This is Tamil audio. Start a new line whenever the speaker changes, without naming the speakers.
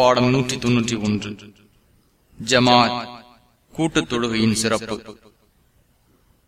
பாடம் நூற்றி தொன்னூற்றி ஒன்று. ஜமாத் கூட்டுத் தொழுகையின் சிறப்பு.